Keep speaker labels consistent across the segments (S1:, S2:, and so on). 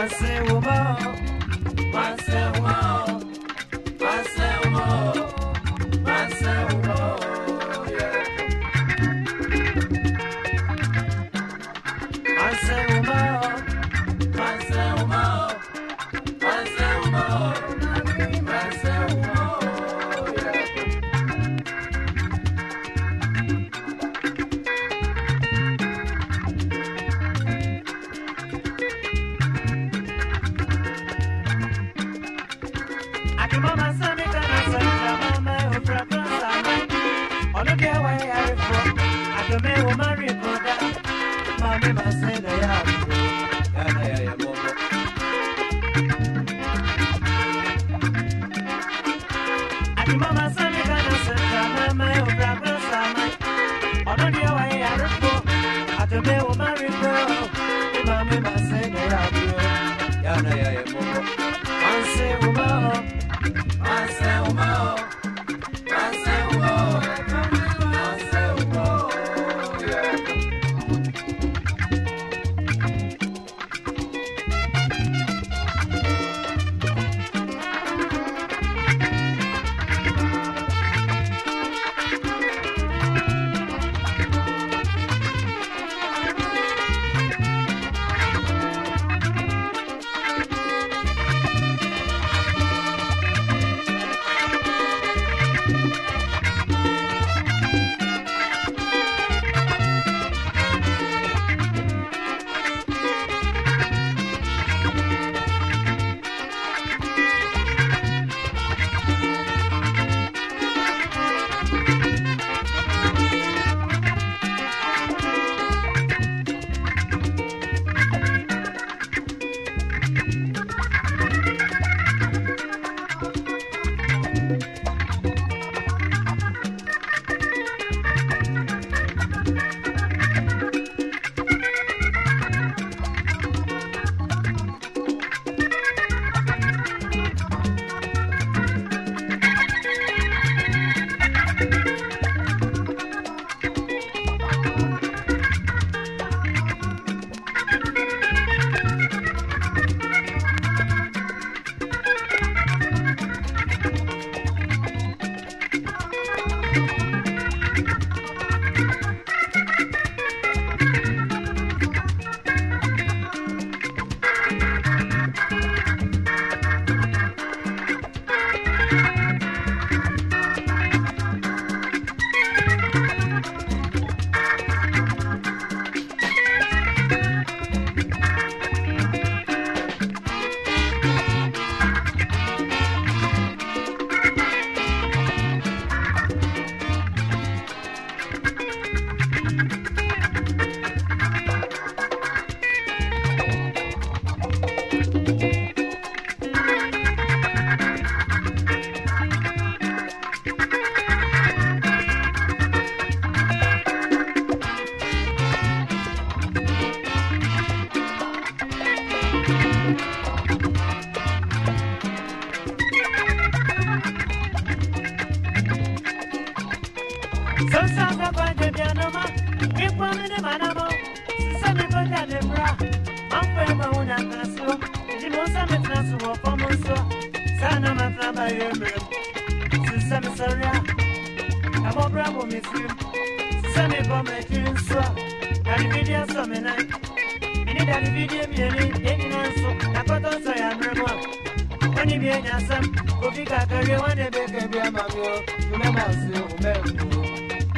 S1: Oh. Mama, man will marry that Mommy name is that.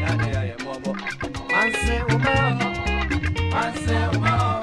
S1: Remember, I am one more. I said, Uma, I say, Uma.